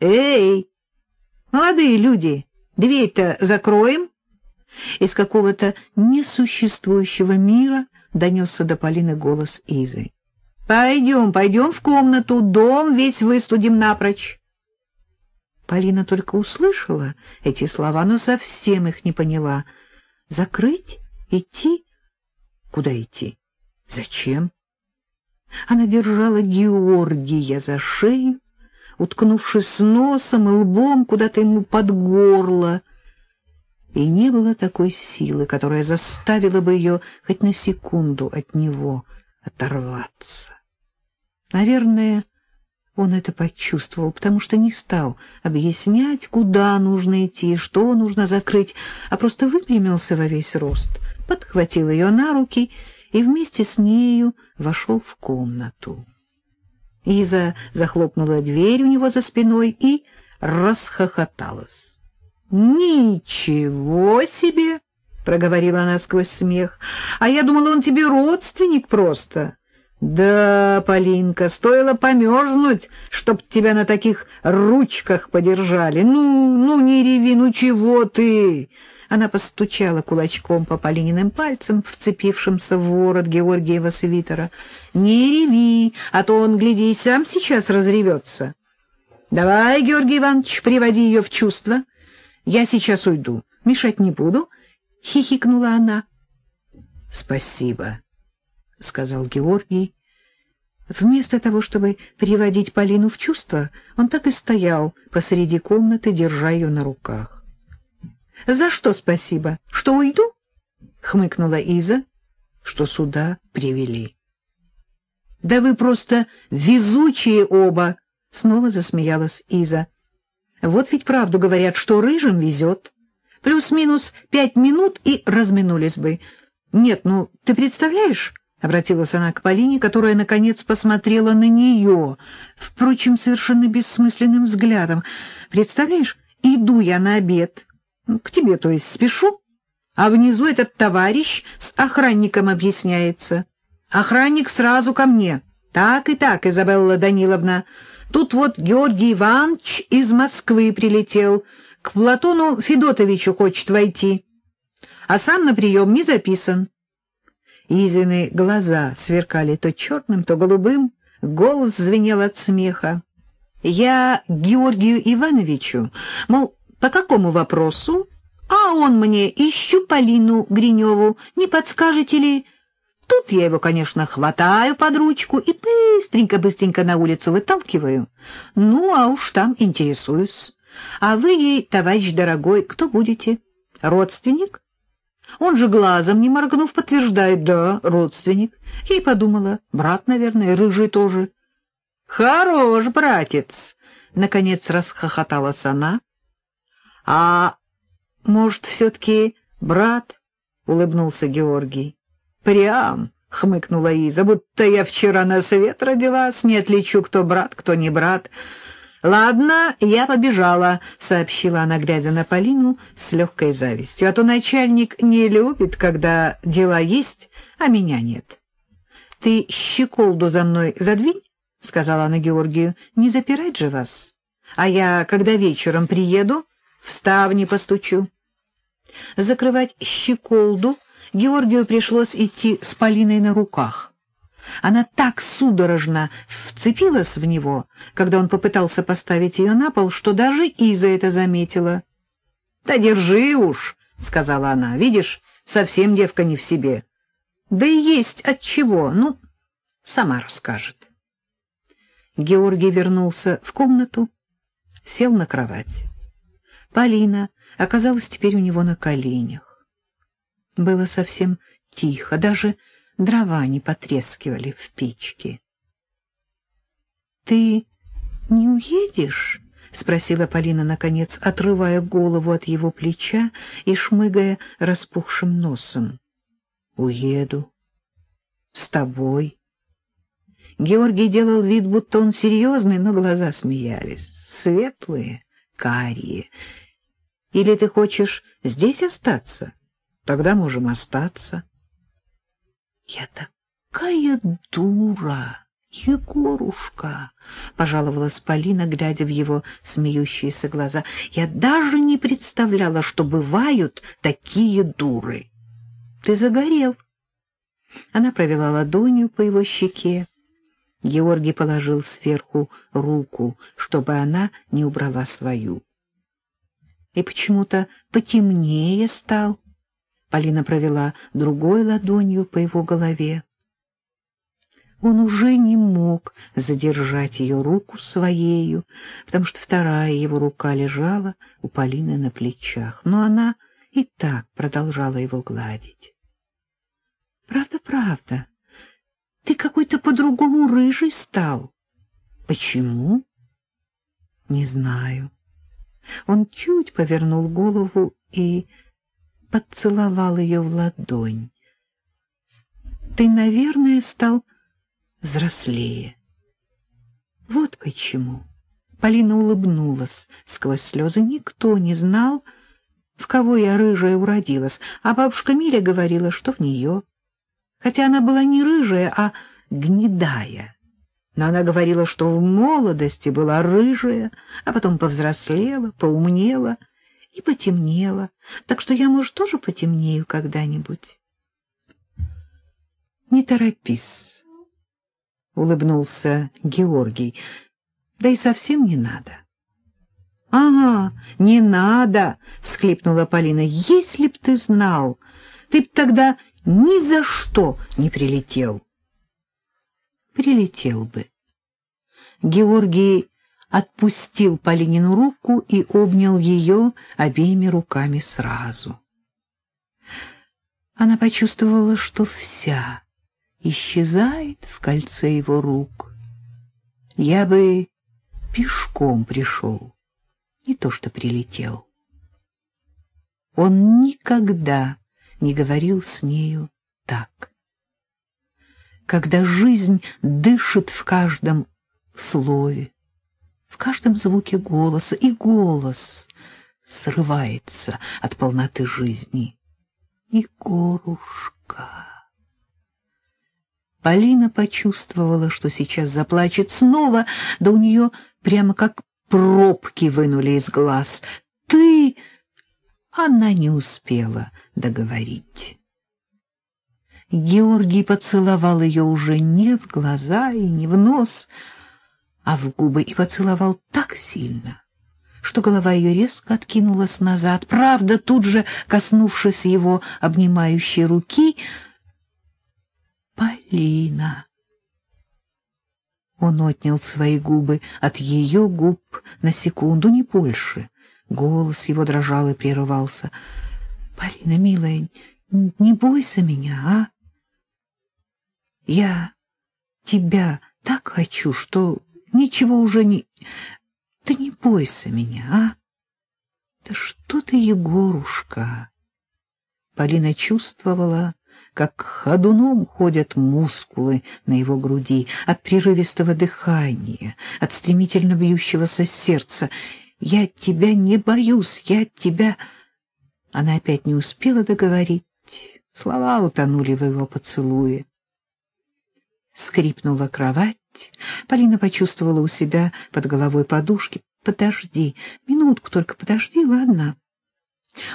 Эй, молодые люди, дверь-то закроем? Из какого-то несуществующего мира донесся до Полины голос Изы. Пойдем, пойдем в комнату, дом весь выстудим напрочь. Полина только услышала эти слова, но совсем их не поняла. Закрыть? Идти? Куда идти? Зачем? Она держала Георгия за шею, уткнувшись носом и лбом куда-то ему под горло, и не было такой силы, которая заставила бы ее хоть на секунду от него оторваться. Наверное, он это почувствовал, потому что не стал объяснять, куда нужно идти что нужно закрыть, а просто выпрямился во весь рост, подхватил ее на руки и вместе с нею вошел в комнату. Иза захлопнула дверь у него за спиной и расхохоталась. «Ничего себе!» — проговорила она сквозь смех. «А я думала, он тебе родственник просто». «Да, Полинка, стоило померзнуть, чтоб тебя на таких ручках подержали. Ну, ну, не реви, ну чего ты?» Она постучала кулачком по Полининым пальцам, вцепившимся в ворот Георгиева свитера. «Не реви, а то он, гляди, и сам сейчас разревется. Давай, Георгий Иванович, приводи ее в чувство. Я сейчас уйду, мешать не буду», — хихикнула она. «Спасибо». — сказал Георгий. Вместо того, чтобы приводить Полину в чувство, он так и стоял посреди комнаты, держа ее на руках. — За что спасибо? Что уйду? — хмыкнула Иза, что сюда привели. — Да вы просто везучие оба! — снова засмеялась Иза. — Вот ведь правду говорят, что рыжим везет. Плюс-минус пять минут и разминулись бы. Нет, ну, ты представляешь... — обратилась она к Полине, которая, наконец, посмотрела на нее, впрочем, совершенно бессмысленным взглядом. «Представляешь, иду я на обед, к тебе, то есть, спешу, а внизу этот товарищ с охранником объясняется. Охранник сразу ко мне. Так и так, Изабелла Даниловна. Тут вот Георгий Иванович из Москвы прилетел, к Платону Федотовичу хочет войти, а сам на прием не записан». Изины глаза сверкали то черным, то голубым, голос звенел от смеха. Я Георгию Ивановичу, мол, по какому вопросу? А он мне, ищу Полину Гриневу, не подскажете ли? Тут я его, конечно, хватаю под ручку и быстренько-быстренько на улицу выталкиваю. Ну, а уж там интересуюсь. А вы ей, товарищ дорогой, кто будете? Родственник? Он же глазом, не моргнув, подтверждает, да, родственник. Я и подумала, брат, наверное, рыжий тоже. Хорош, братец! Наконец расхохоталась она. А может, все-таки брат? Улыбнулся Георгий. Прям, хмыкнула Иза, будто я вчера на свет родилась, не отличу, кто брат, кто не брат. «Ладно, я побежала», — сообщила она, глядя на Полину с легкой завистью. «А то начальник не любит, когда дела есть, а меня нет». «Ты щеколду за мной задвинь», — сказала она Георгию, — «не запирать же вас. А я, когда вечером приеду, в ставни постучу». Закрывать щеколду Георгию пришлось идти с Полиной на руках. Она так судорожно вцепилась в него, когда он попытался поставить ее на пол, что даже Иза это заметила. — Да держи уж, — сказала она, — видишь, совсем девка не в себе. Да и есть от чего, ну, сама расскажет. Георгий вернулся в комнату, сел на кровать. Полина оказалась теперь у него на коленях. Было совсем тихо, даже дрова не потрескивали в печке. — Ты не уедешь? — спросила Полина, наконец, отрывая голову от его плеча и шмыгая распухшим носом. — Уеду. — С тобой. Георгий делал вид, будто он серьезный, но глаза смеялись. Светлые, карие. — Или ты хочешь здесь остаться? Тогда можем остаться. — Я такая дура! Егорушка, — пожаловалась Полина, глядя в его смеющиеся глаза, — я даже не представляла, что бывают такие дуры. Ты загорел. Она провела ладонью по его щеке. Георгий положил сверху руку, чтобы она не убрала свою. И почему-то потемнее стал. Полина провела другой ладонью по его голове. Он уже не мог задержать ее руку своею, потому что вторая его рука лежала у Полины на плечах, но она и так продолжала его гладить. — Правда, правда, ты какой-то по-другому рыжий стал. — Почему? — Не знаю. Он чуть повернул голову и поцеловал ее в ладонь. — Ты, наверное, стал взрослее. Вот почему. Полина улыбнулась сквозь слезы. Никто не знал, в кого я рыжая уродилась, а бабушка Миля говорила, что в нее. Хотя она была не рыжая, а гнедая. Но она говорила, что в молодости была рыжая, а потом повзрослела, поумнела и потемнела. Так что я, может, тоже потемнею когда-нибудь. Не торопись. — улыбнулся Георгий. — Да и совсем не надо. — Ага, не надо, — всхлипнула Полина. — Если б ты знал, ты б тогда ни за что не прилетел. — Прилетел бы. Георгий отпустил Полинину руку и обнял ее обеими руками сразу. Она почувствовала, что вся исчезает в кольце его рук. Я бы пешком пришел, не то что прилетел. Он никогда не говорил с нею так. Когда жизнь дышит в каждом слове, в каждом звуке голоса, и голос срывается от полноты жизни. Егорушка... Полина почувствовала, что сейчас заплачет снова, да у нее прямо как пробки вынули из глаз. «Ты...» Она не успела договорить. Георгий поцеловал ее уже не в глаза и не в нос, а в губы, и поцеловал так сильно, что голова ее резко откинулась назад. Правда, тут же, коснувшись его обнимающей руки, — Полина. Он отнял свои губы от ее губ на секунду, не больше. Голос его дрожал и прерывался. — Полина, милая, не бойся меня, а? Я тебя так хочу, что ничего уже не... Ты не бойся меня, а? Да что ты, Егорушка? Полина чувствовала, как ходуном ходят мускулы на его груди от прерывистого дыхания, от стремительно бьющегося сердца. «Я тебя не боюсь, я тебя...» Она опять не успела договорить. Слова утонули в его поцелуе. Скрипнула кровать. Полина почувствовала у себя под головой подушки. «Подожди, минутку только подожди, ладно?»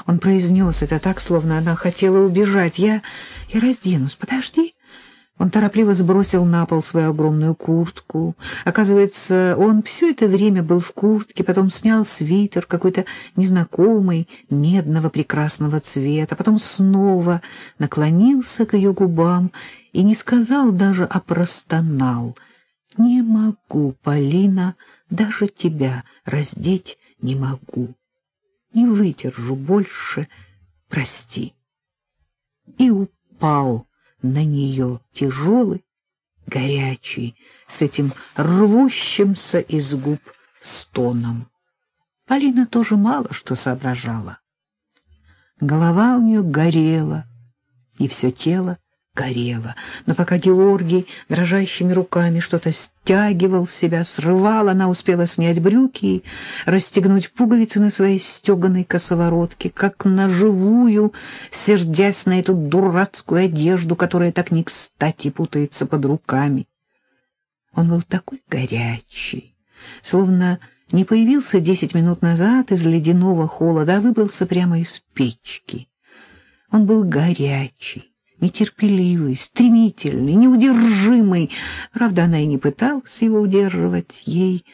Он произнес это так, словно она хотела убежать. «Я... я разденусь. Подожди». Он торопливо сбросил на пол свою огромную куртку. Оказывается, он все это время был в куртке, потом снял свитер какой-то незнакомый, медного прекрасного цвета, потом снова наклонился к ее губам и не сказал даже, а простонал. «Не могу, Полина, даже тебя раздеть не могу» не выдержу больше, прости. И упал на нее тяжелый, горячий, с этим рвущимся из губ стоном. Полина тоже мало что соображала. Голова у нее горела, и все тело горело. Но пока Георгий дрожащими руками что-то стягивал себя, срывал, она успела снять брюки и расстегнуть пуговицы на своей стеганой косоворотке, как на живую, сердясь на эту дурацкую одежду, которая так не кстати путается под руками. Он был такой горячий, словно не появился десять минут назад из ледяного холода, а выбрался прямо из печки. Он был горячий, нетерпеливый, стремительный, неудержимый. Правда, она и не пыталась его удерживать. Ей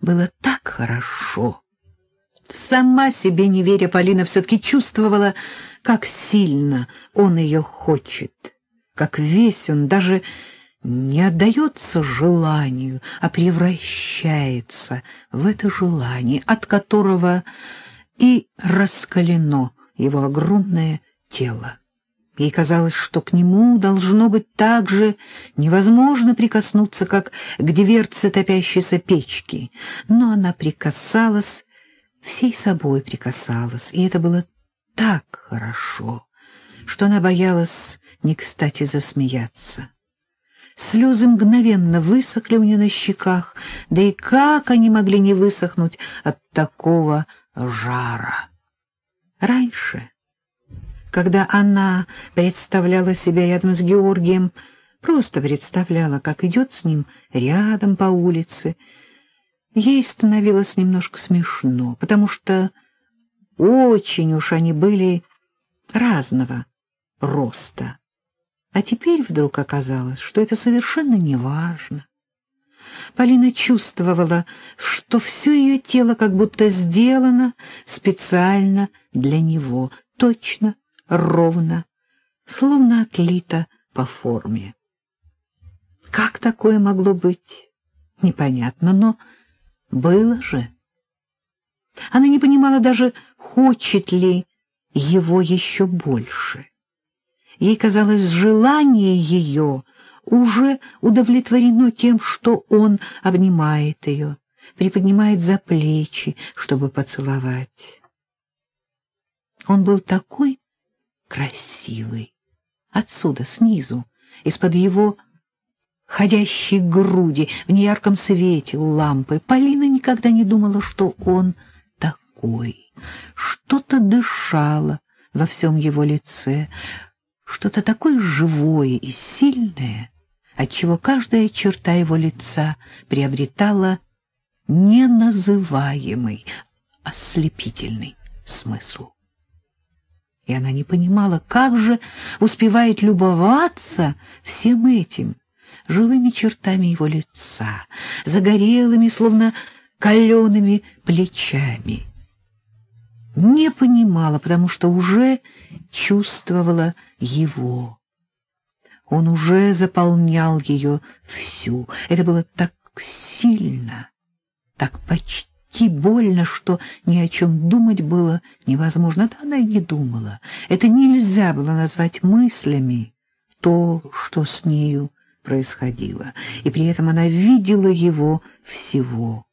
было так хорошо. Сама себе не веря, Полина все-таки чувствовала, как сильно он ее хочет, как весь он даже не отдается желанию, а превращается в это желание, от которого и раскалено его огромное тело. Ей казалось, что к нему должно быть так же невозможно прикоснуться, как к дверце топящейся печки, но она прикасалась, всей собой прикасалась, и это было так хорошо, что она боялась не кстати засмеяться. Слезы мгновенно высохли у нее на щеках, да и как они могли не высохнуть от такого жара? Раньше, когда она представляла себя рядом с Георгием, просто представляла, как идет с ним рядом по улице, ей становилось немножко смешно, потому что очень уж они были разного роста. А теперь вдруг оказалось, что это совершенно не важно. Полина чувствовала, что все ее тело как будто сделано специально для него, точно, ровно, словно отлито по форме. Как такое могло быть? Непонятно, но было же. Она не понимала даже, хочет ли его еще больше. Ей казалось, желание ее уже удовлетворено тем, что он обнимает ее, приподнимает за плечи, чтобы поцеловать. Он был такой красивый. Отсюда, снизу, из-под его ходящей груди, в неярком свете лампы, Полина никогда не думала, что он такой. Что-то дышало во всем его лице, что-то такое живое и сильное, отчего каждая черта его лица приобретала неназываемый, ослепительный смысл. И она не понимала, как же успевает любоваться всем этим, живыми чертами его лица, загорелыми, словно калеными плечами не понимала, потому что уже чувствовала его. Он уже заполнял ее всю. Это было так сильно, так почти больно, что ни о чем думать было невозможно. Да она и не думала. Это нельзя было назвать мыслями, то, что с нею происходило. И при этом она видела его всего.